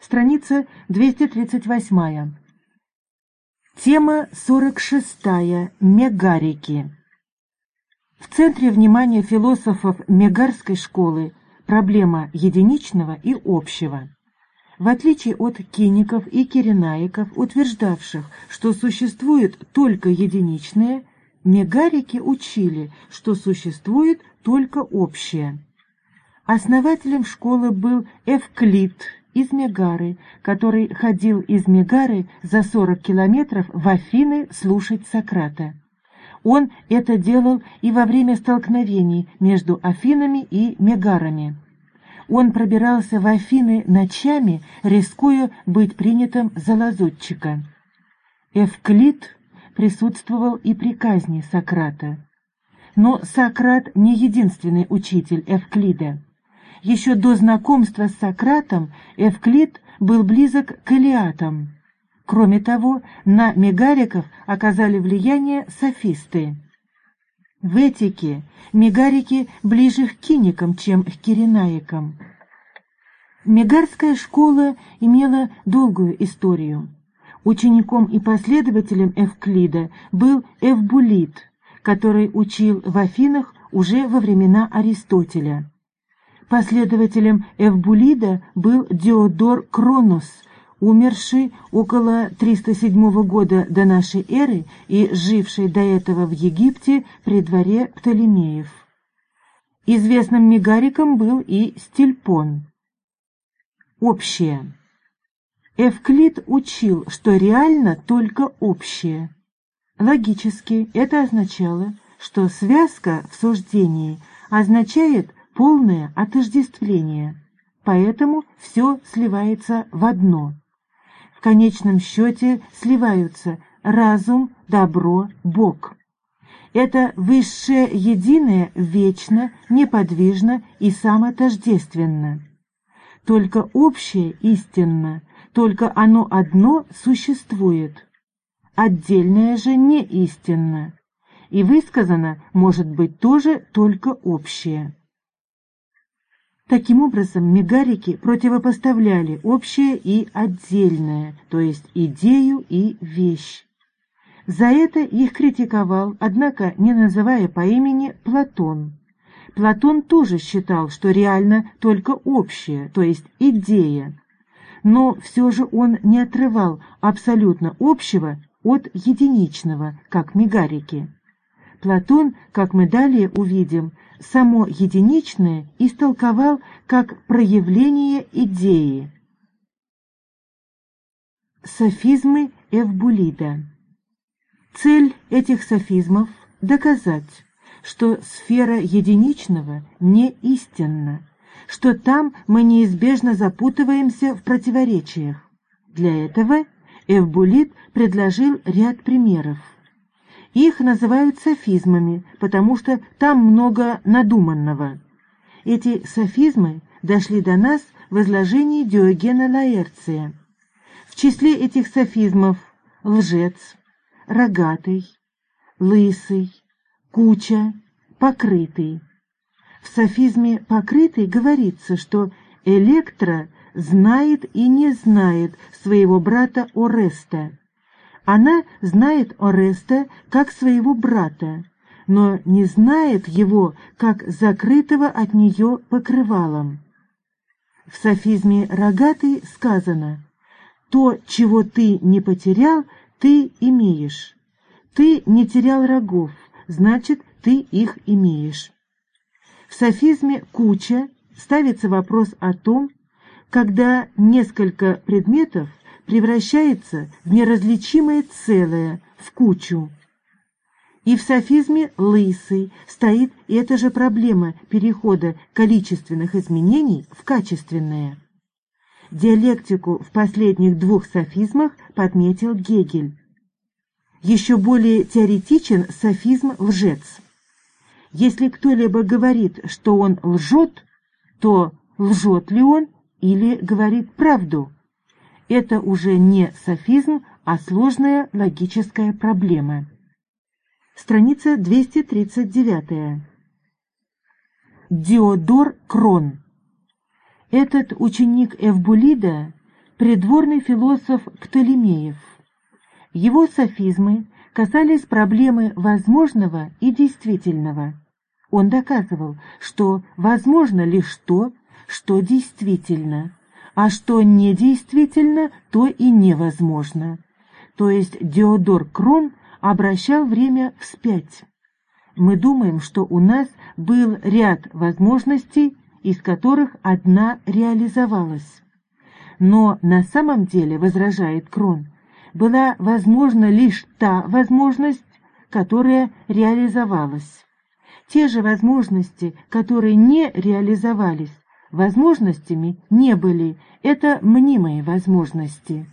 Страница 238. Тема 46. Мегарики. В центре внимания философов Мегарской школы проблема единичного и общего. В отличие от киников и киренаиков, утверждавших, что существует только единичное, мегарики учили, что существует только общее. Основателем школы был Эвклид из Мегары, который ходил из Мегары за 40 километров в Афины слушать Сократа. Он это делал и во время столкновений между Афинами и Мегарами. Он пробирался в Афины ночами, рискуя быть принятым за лазутчика. Эвклид присутствовал и при казни Сократа. Но Сократ не единственный учитель Эвклида. Еще до знакомства с Сократом Эвклид был близок к Илиатам. Кроме того, на мегариков оказали влияние софисты. В этике мегарики ближе к киникам, чем к киренаикам. Мегарская школа имела долгую историю. Учеником и последователем Эвклида был Эвбулит, который учил в Афинах уже во времена Аристотеля. Последователем Эвбулида был Диодор Кронос, умерший около 307 года до нашей эры и живший до этого в Египте при дворе Птолемеев. Известным мегариком был и Стильпон. Общее. Эвклид учил, что реально только общее. Логически это означало, что связка в суждении означает полное отождествление, поэтому все сливается в одно. В конечном счете сливаются разум, добро, Бог. Это высшее единое вечно, неподвижно и самотождественно. Только общее истинно, только оно одно существует. Отдельное же не истинно, и высказано может быть тоже только общее. Таким образом, мегарики противопоставляли общее и отдельное, то есть идею и вещь. За это их критиковал, однако не называя по имени, Платон. Платон тоже считал, что реально только общее, то есть идея. Но все же он не отрывал абсолютно общего от единичного, как мегарики. Платон, как мы далее увидим, само единичное истолковал как проявление идеи. Софизмы Эвбулида Цель этих софизмов – доказать, что сфера единичного не истинна, что там мы неизбежно запутываемся в противоречиях. Для этого Эвбулит предложил ряд примеров. Их называют софизмами, потому что там много надуманного. Эти софизмы дошли до нас в изложении Диогена Лаэрция. В числе этих софизмов лжец, рогатый, лысый, куча, покрытый. В софизме «покрытый» говорится, что Электра знает и не знает своего брата Ореста, она знает Ореста как своего брата, но не знает его как закрытого от нее покрывалом. В софизме «рогатый» сказано «То, чего ты не потерял, ты имеешь. Ты не терял рогов, значит, ты их имеешь». В софизме «куча» ставится вопрос о том, когда несколько предметов превращается в неразличимое целое, в кучу. И в софизме «лысый» стоит эта же проблема перехода количественных изменений в качественные. Диалектику в последних двух софизмах подметил Гегель. Еще более теоретичен софизм «лжец». Если кто-либо говорит, что он лжет, то лжет ли он или говорит правду? Это уже не софизм, а сложная логическая проблема. Страница 239. Диодор Крон. Этот ученик Эвбулида придворный философ Птолемеев. Его софизмы касались проблемы возможного и действительного. Он доказывал, что возможно лишь то, что действительно, а что недействительно, то и невозможно. То есть Диодор Крон обращал время вспять. Мы думаем, что у нас был ряд возможностей, из которых одна реализовалась. Но на самом деле, возражает Крон, была возможна лишь та возможность, которая реализовалась. Те же возможности, которые не реализовались, возможностями не были, это мнимые возможности.